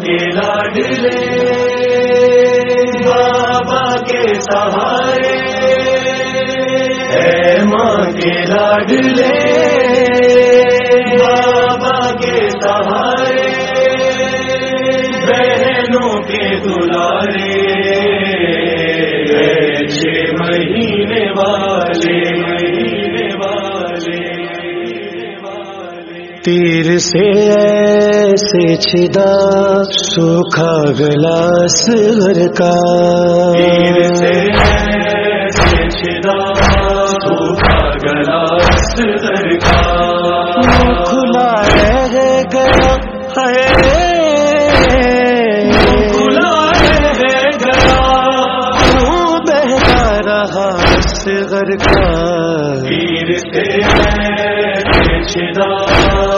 کے لاڈلے بابا کے سہارے۔ اے ماں کے لاڈلے تیر سے ایسے چھدا سوکھا گلاس گھر کا۔ تیر سے ایسے چھدا سوکھا گلاس در کا۔ کھلا رہ گیا ہے۔ گھر کا؟ تیر سے ایسے چھدا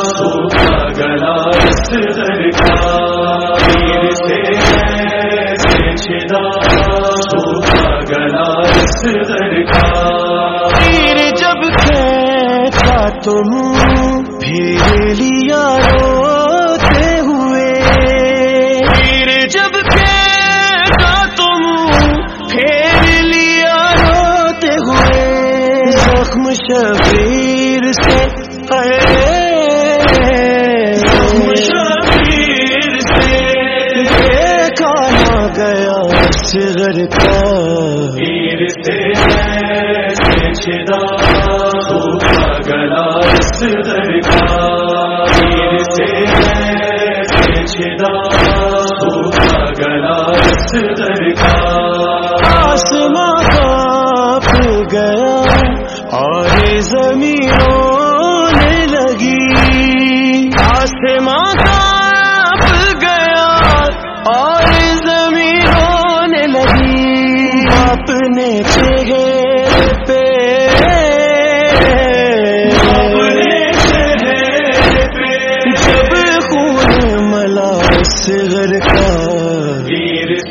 سوکھا گلاس در کا تیر سے ایسے چھدا سوکھا گلاس در کا تیر جب کھینچا تم پھر لیا روتے ہوئے۔ تیر جب کھینچا تم پھر لیا روتے ہوئے۔ زخم شبیر ایسے چھدا سوکھا گلاس در کا تیر سے ایسے چھدا سوکھا گلاس در کا آسماں کاپ گیا اور زمین رونے لگی آسماں کاپ گیا اور زمین رونے لگی اپنے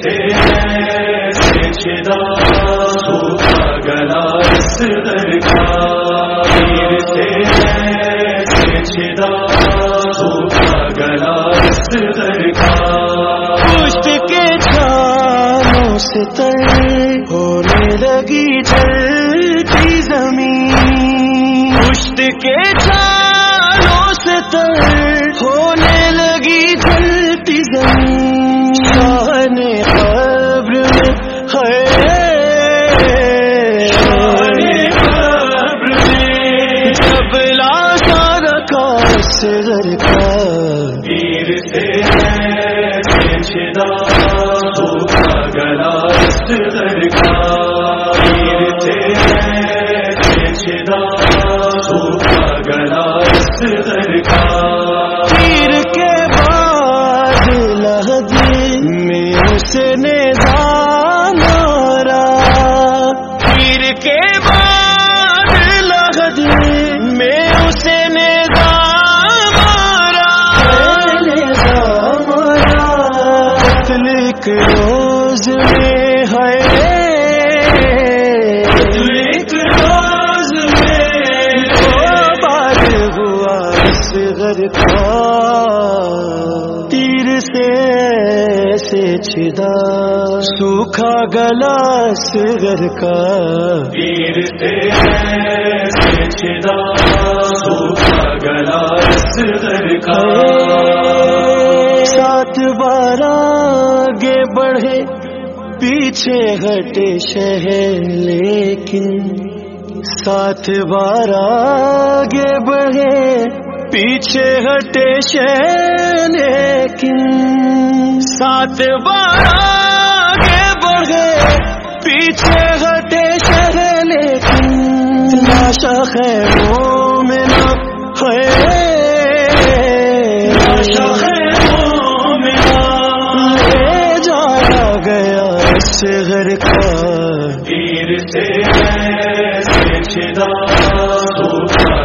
کا پشت کے چھالوں سے تر ہونے لگی جلتی زمین۔ پشت کے چھالوں سے تر ہونے لگی شان اس نے مارا تیر کے بعد لہد میں اس نے ایک روز میں ہے۔ ایک روز میں۔ بار ہوا اس گھر کا سے سے چھدا سوکھا گلا گھر کا۔ تیر سے ایسے چھدا سوکھا گلاس در کا۔ سات بار آگے بڑھے پیچھے ہٹے شہر لیکن۔ سات بار آگے بڑھے پیچھے ہٹے شہر لیکن سات بار آگے بڑھے۔ پیچھے ہٹے شہر لیکن لاشا خیروں میں نہ ہے شخصوں میں لے جایا گیا اس گھر کا۔ تیر سے ایسے چھدا سوکھا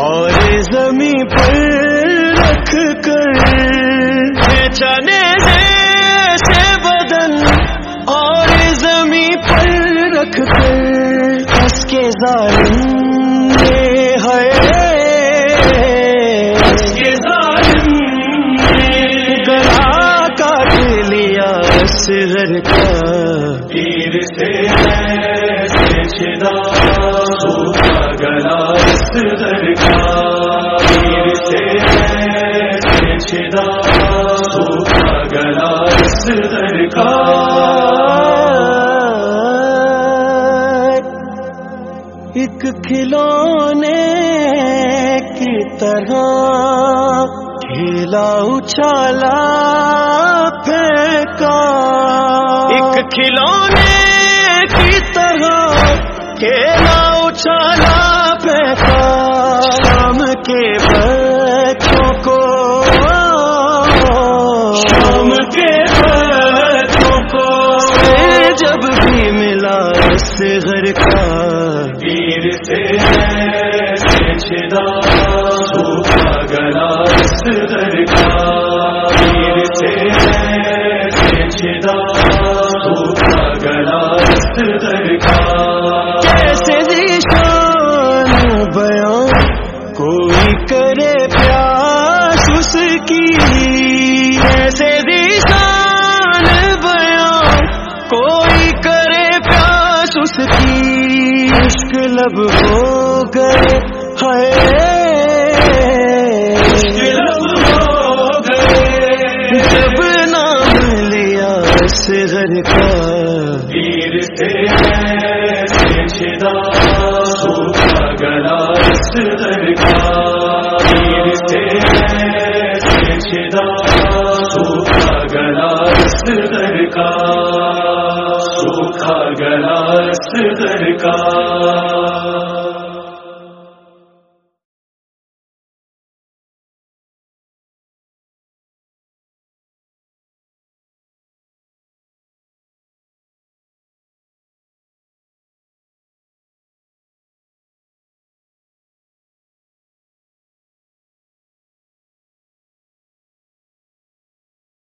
اور زمین پر رکھ کر چنے سے بدن، اور زمین پر رکھ کر اس کے ظالم ہے۔ گلا کاٹ لیا سر کا تیر سے گلا اصغر ایک کھلونے کی طرح کھیلا اچھالا پھینکا۔ ایک کھلونے کی طرح کھیلا اچھالا پھینکا۔ شام کے بچوں اس گھر کا پیر سے چدا سوکھا گلا اصغر کا پیر سے چدا سوکھا گلا اصغر کا اس کی عشق لب ہو گئے ہے ہو گئے۔ جب نام لیا اس گھر کا۔ سے گلا اصغر کا۔ سے اصغر کا